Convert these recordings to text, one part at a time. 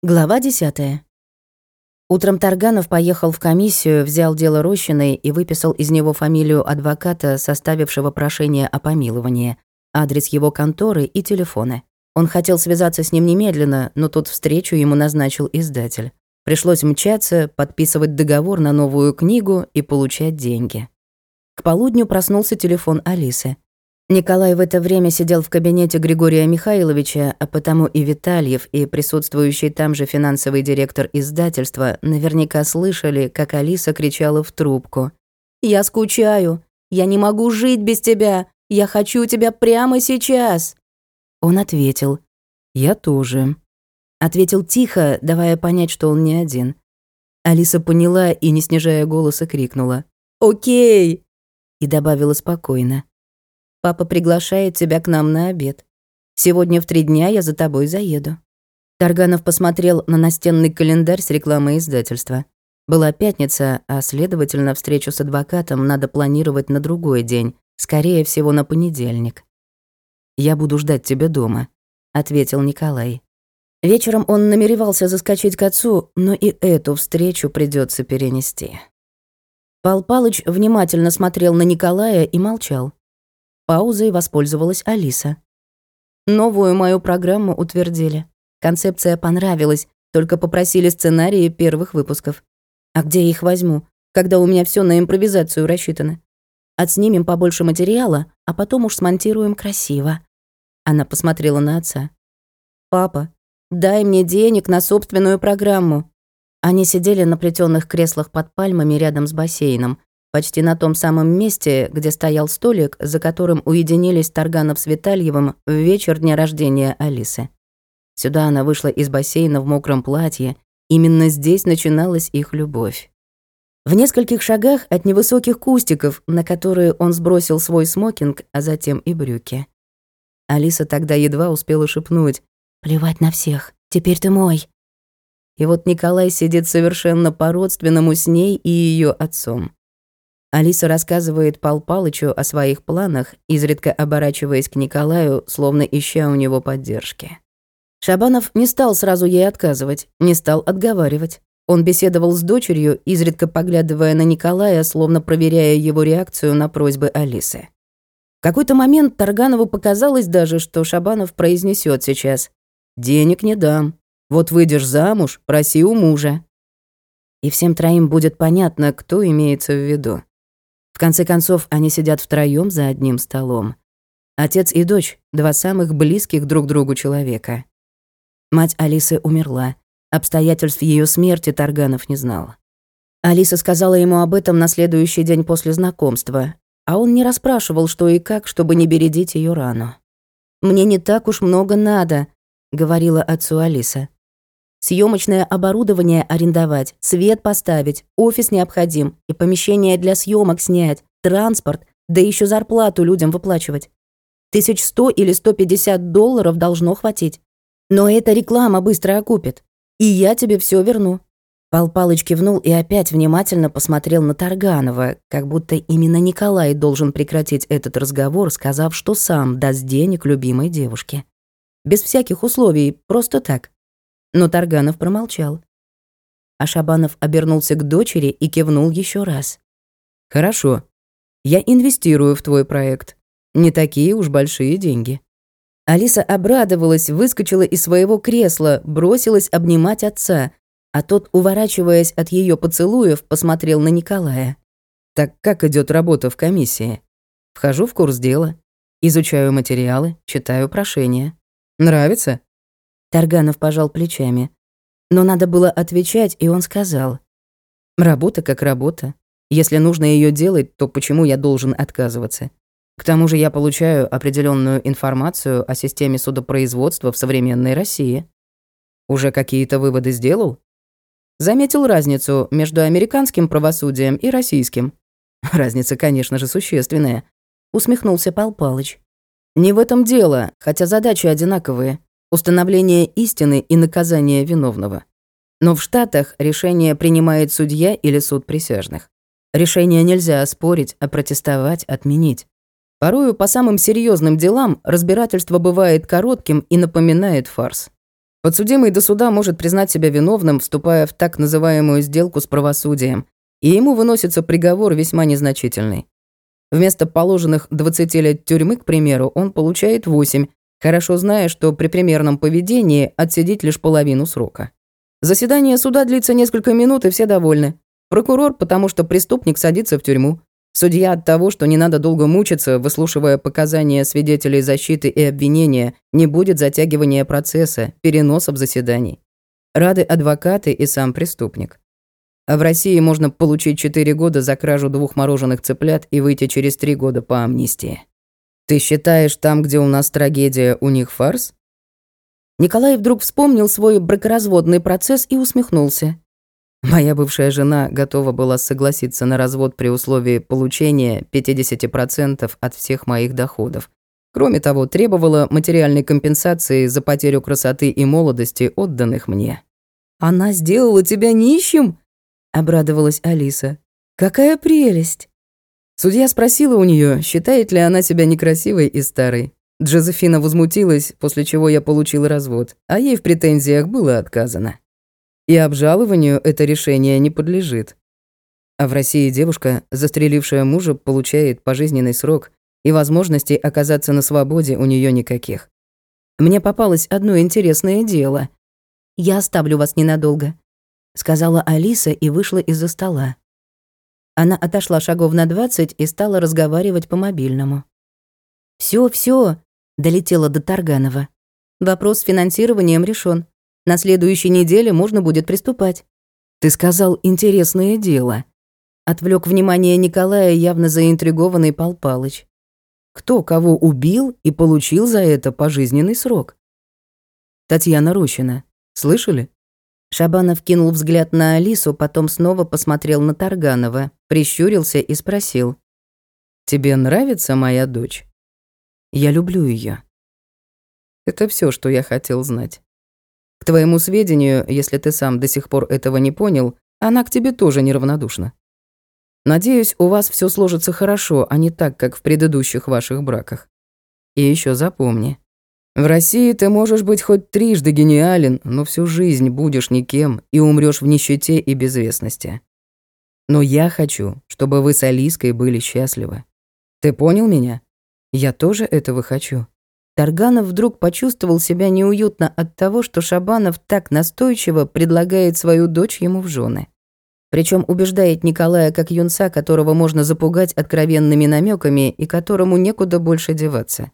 Глава 10. Утром Тарганов поехал в комиссию, взял дело Рощиной и выписал из него фамилию адвоката, составившего прошение о помиловании, адрес его конторы и телефоны. Он хотел связаться с ним немедленно, но тут встречу ему назначил издатель. Пришлось мчаться, подписывать договор на новую книгу и получать деньги. К полудню проснулся телефон Алисы. Николай в это время сидел в кабинете Григория Михайловича, а потому и Витальев, и присутствующий там же финансовый директор издательства наверняка слышали, как Алиса кричала в трубку. «Я скучаю! Я не могу жить без тебя! Я хочу тебя прямо сейчас!» Он ответил. «Я тоже». Ответил тихо, давая понять, что он не один. Алиса поняла и, не снижая голоса, крикнула. «Окей!» И добавила спокойно. Папа приглашает тебя к нам на обед. Сегодня в три дня я за тобой заеду». Тарганов посмотрел на настенный календарь с рекламой издательства. Была пятница, а, следовательно, встречу с адвокатом надо планировать на другой день, скорее всего, на понедельник. «Я буду ждать тебя дома», — ответил Николай. Вечером он намеревался заскочить к отцу, но и эту встречу придется перенести. Пал Палыч внимательно смотрел на Николая и молчал. Паузой воспользовалась Алиса. Новую мою программу утвердили. Концепция понравилась, только попросили сценарии первых выпусков. А где я их возьму, когда у меня все на импровизацию рассчитано? Отснимем побольше материала, а потом уж смонтируем красиво. Она посмотрела на отца. «Папа, дай мне денег на собственную программу». Они сидели на плетёных креслах под пальмами рядом с бассейном, почти на том самом месте, где стоял столик, за которым уединились Тарганов с Витальевым в вечер дня рождения Алисы. Сюда она вышла из бассейна в мокром платье. Именно здесь начиналась их любовь. В нескольких шагах от невысоких кустиков, на которые он сбросил свой смокинг, а затем и брюки. Алиса тогда едва успела шепнуть «Плевать на всех, теперь ты мой». И вот Николай сидит совершенно по-родственному с ней и ее отцом. Алиса рассказывает Пал Палычу о своих планах, изредка оборачиваясь к Николаю, словно ища у него поддержки. Шабанов не стал сразу ей отказывать, не стал отговаривать. Он беседовал с дочерью, изредка поглядывая на Николая, словно проверяя его реакцию на просьбы Алисы. В какой-то момент Тарганову показалось даже, что Шабанов произнесет сейчас «Денег не дам. Вот выйдешь замуж, проси у мужа». И всем троим будет понятно, кто имеется в виду. В конце концов, они сидят втроём за одним столом. Отец и дочь — два самых близких друг другу человека. Мать Алисы умерла. Обстоятельств её смерти Тарганов не знал. Алиса сказала ему об этом на следующий день после знакомства, а он не расспрашивал, что и как, чтобы не бередить её рану. «Мне не так уж много надо», — говорила отцу Алиса. Съемочное оборудование арендовать, свет поставить, офис необходим и помещение для съемок снять, транспорт, да еще зарплату людям выплачивать. Тысяч сто или сто пятьдесят долларов должно хватить. Но эта реклама быстро окупит. И я тебе все верну». Пал Палыч кивнул и опять внимательно посмотрел на Тарганова, как будто именно Николай должен прекратить этот разговор, сказав, что сам даст денег любимой девушке. Без всяких условий, просто так. Но Тарганов промолчал. А Шабанов обернулся к дочери и кивнул еще раз. «Хорошо. Я инвестирую в твой проект. Не такие уж большие деньги». Алиса обрадовалась, выскочила из своего кресла, бросилась обнимать отца, а тот, уворачиваясь от ее поцелуев, посмотрел на Николая. «Так как идет работа в комиссии?» «Вхожу в курс дела, изучаю материалы, читаю прошения. Нравится?» Тарганов пожал плечами. Но надо было отвечать, и он сказал. «Работа как работа. Если нужно ее делать, то почему я должен отказываться? К тому же я получаю определенную информацию о системе судопроизводства в современной России. Уже какие-то выводы сделал? Заметил разницу между американским правосудием и российским. Разница, конечно же, существенная. Усмехнулся Пал Палыч. Не в этом дело, хотя задачи одинаковые установление истины и наказание виновного. Но в Штатах решение принимает судья или суд присяжных. Решение нельзя оспорить, а протестовать, отменить. Порою по самым серьезным делам разбирательство бывает коротким и напоминает фарс. Подсудимый до суда может признать себя виновным, вступая в так называемую сделку с правосудием, и ему выносится приговор весьма незначительный. Вместо положенных 20 лет тюрьмы, к примеру, он получает 8, хорошо зная, что при примерном поведении отсидеть лишь половину срока. Заседание суда длится несколько минут, и все довольны. Прокурор, потому что преступник садится в тюрьму. Судья от того, что не надо долго мучиться, выслушивая показания свидетелей защиты и обвинения, не будет затягивания процесса, переносов заседаний. Рады адвокаты и сам преступник. А в России можно получить 4 года за кражу двух мороженых цыплят и выйти через 3 года по амнистии. Ты считаешь, там, где у нас трагедия, у них фарс? Николай вдруг вспомнил свой бракоразводный процесс и усмехнулся. Моя бывшая жена готова была согласиться на развод при условии получения 50% от всех моих доходов. Кроме того, требовала материальной компенсации за потерю красоты и молодости, отданных мне. «Она сделала тебя нищим?» — обрадовалась Алиса. «Какая прелесть!» Судья спросила у нее, считает ли она себя некрасивой и старой. Джозефина возмутилась, после чего я получил развод, а ей в претензиях было отказано и обжалованию это решение не подлежит. А в России девушка, застрелившая мужа, получает пожизненный срок, и возможностей оказаться на свободе у нее никаких. Мне попалось одно интересное дело. «Я оставлю вас ненадолго», — сказала Алиса и вышла из-за стола. Она отошла шагов на двадцать и стала разговаривать по мобильному. «Всё, всё», — долетела до Тарганова. «Вопрос с финансированием решен. На следующей неделе можно будет приступать. Ты сказал интересное дело. Отвлек внимание Николая явно заинтригованный Пал Палыч. Кто кого убил и получил за это пожизненный срок? Татьяна Рощина. Слышали? Шабанов кинул взгляд на Алису, потом снова посмотрел на Тарганова, прищурился и спросил. «Тебе нравится моя дочь?» «Я люблю ее. Это все, что я хотел знать. К твоему сведению, если ты сам до сих пор этого не понял, она к тебе тоже неравнодушна. Надеюсь, у вас все сложится хорошо, а не так, как в предыдущих ваших браках. И еще запомни. В России ты можешь быть хоть трижды гениален, но всю жизнь будешь никем и умрешь в нищете и безвестности. Но я хочу, чтобы вы с Алиской были счастливы. Ты понял меня? Я тоже этого хочу. Тарганов вдруг почувствовал себя неуютно от того, что Шабанов так настойчиво предлагает свою дочь ему в жены. Причем убеждает Николая как юнца, которого можно запугать откровенными намеками и которому некуда больше деваться.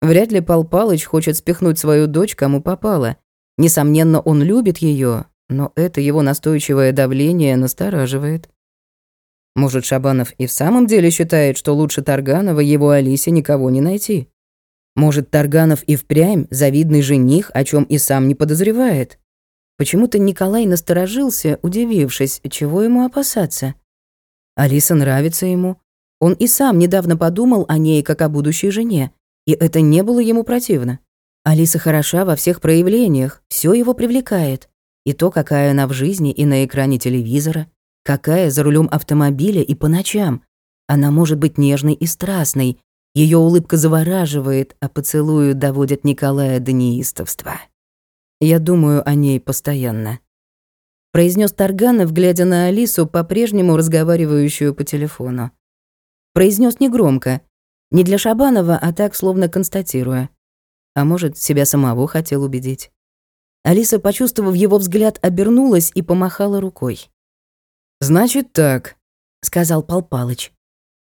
Вряд ли Пал Палыч хочет спихнуть свою дочь кому попало. Несомненно, он любит ее, но это его настойчивое давление настораживает. Может, Шабанов и в самом деле считает, что лучше Тарганова его Алисе никого не найти? Может, Тарганов и впрямь завидный жених, о чем и сам не подозревает? Почему-то Николай насторожился, удивившись, чего ему опасаться. Алиса нравится ему. Он и сам недавно подумал о ней как о будущей жене, и это не было ему противно. Алиса хороша во всех проявлениях, все его привлекает. И то, какая она в жизни и на экране телевизора, какая за рулем автомобиля и по ночам. Она может быть нежной и страстной, ее улыбка завораживает, а поцелую доводит Николая до неистовства. Я думаю о ней постоянно. Произнес Тарганов, глядя на Алису, по-прежнему разговаривающую по телефону. Произнес негромко, не для Шабанова, а так, словно констатируя. А может, себя самого хотел убедить. Алиса, почувствовав его взгляд, обернулась и помахала рукой. «Значит так», — сказал Пал Палыч.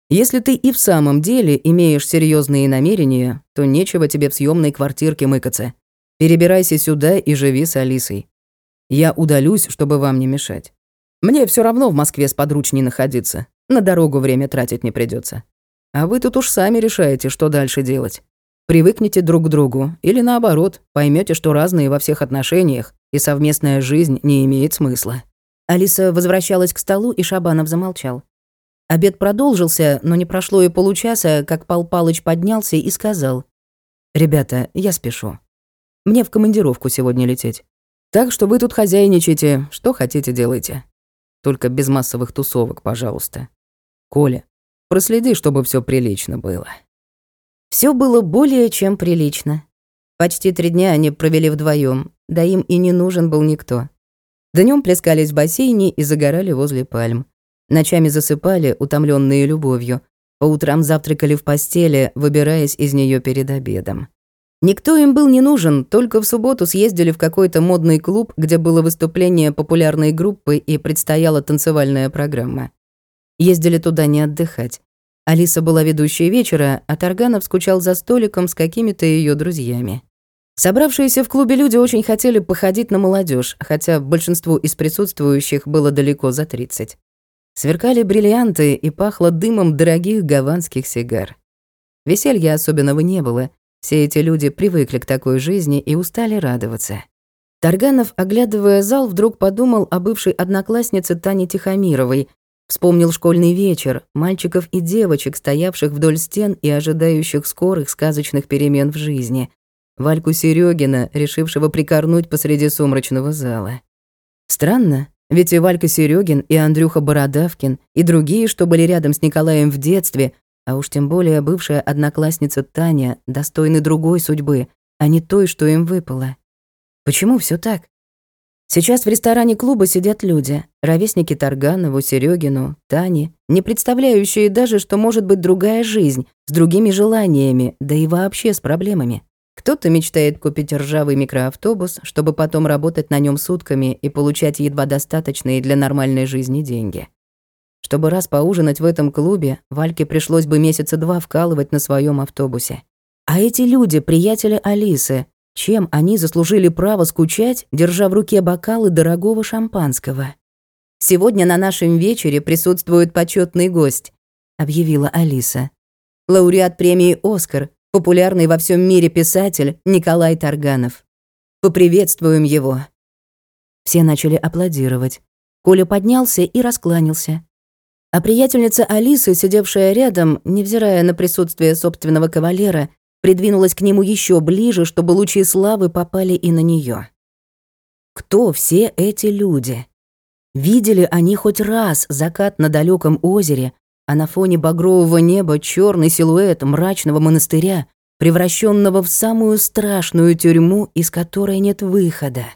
Если ты и в самом деле имеешь серьезные намерения, то нечего тебе в съемной квартирке мыкаться. Перебирайся сюда и живи с Алисой. Я удалюсь, чтобы вам не мешать. Мне все равно в Москве сподручней находиться. На дорогу время тратить не придется. А вы тут уж сами решаете, что дальше делать. Привыкните друг к другу, или наоборот, поймете, что разные во всех отношениях, и совместная жизнь не имеет смысла. Алиса возвращалась к столу, и Шабанов замолчал. Обед продолжился, но не прошло и получаса, как Пал Палыч поднялся и сказал. «Ребята, я спешу. Мне в командировку сегодня лететь. Так что вы тут хозяйничайте, что хотите делайте. Только без массовых тусовок, пожалуйста. Коля, проследи, чтобы все прилично было». Все было более чем прилично. Почти три дня они провели вдвоем, да им и не нужен был никто. Днем плескались в бассейне и загорали возле пальм. Ночами засыпали, утомленные любовью. По утрам завтракали в постели, выбираясь из нее перед обедом. Никто им был не нужен, только в субботу съездили в какой-то модный клуб, где было выступление популярной группы и предстояла танцевальная программа. Ездили туда не отдыхать. Алиса была ведущей вечера, а Тарганов скучал за столиком с какими-то ее друзьями. Собравшиеся в клубе люди очень хотели походить на молодежь, хотя большинству из присутствующих было далеко за 30. Сверкали бриллианты и пахло дымом дорогих гаванских сигар. Веселья особенного не было. Все эти люди привыкли к такой жизни и устали радоваться. Тарганов, оглядывая зал, вдруг подумал о бывшей однокласснице Тане Тихомировой, вспомнил школьный вечер, мальчиков и девочек, стоявших вдоль стен и ожидающих скорых сказочных перемен в жизни, Вальку Серегина, решившего прикорнуть посреди сумрачного зала. Странно, ведь и Валька Серегин, и Андрюха Бородавкин, и другие, что были рядом с Николаем в детстве, а уж тем более бывшая одноклассница Таня, достойны другой судьбы, а не той, что им выпало. Почему все так? Сейчас в ресторане клуба сидят люди, ровесники Тарганову, Серегину, Тане, не представляющие даже, что может быть другая жизнь, с другими желаниями, да и вообще с проблемами. Кто-то мечтает купить ржавый микроавтобус, чтобы потом работать на нем сутками и получать едва достаточные для нормальной жизни деньги. Чтобы раз поужинать в этом клубе, Вальке пришлось бы месяца два вкалывать на своем автобусе. А эти люди, приятели Алисы, чем они заслужили право скучать, держа в руке бокалы дорогого шампанского? «Сегодня на нашем вечере присутствует почетный гость», — объявила Алиса. «Лауреат премии «Оскар», популярный во всем мире писатель Николай Тарганов. Поприветствуем его. Все начали аплодировать. Коля поднялся и раскланялся. А приятельница Алисы, сидевшая рядом, невзирая на присутствие собственного кавалера, придвинулась к нему еще ближе, чтобы лучи славы попали и на нее. Кто все эти люди? Видели они хоть раз закат на далеком озере, а на фоне багрового неба черный силуэт мрачного монастыря, превращенного в самую страшную тюрьму, из которой нет выхода.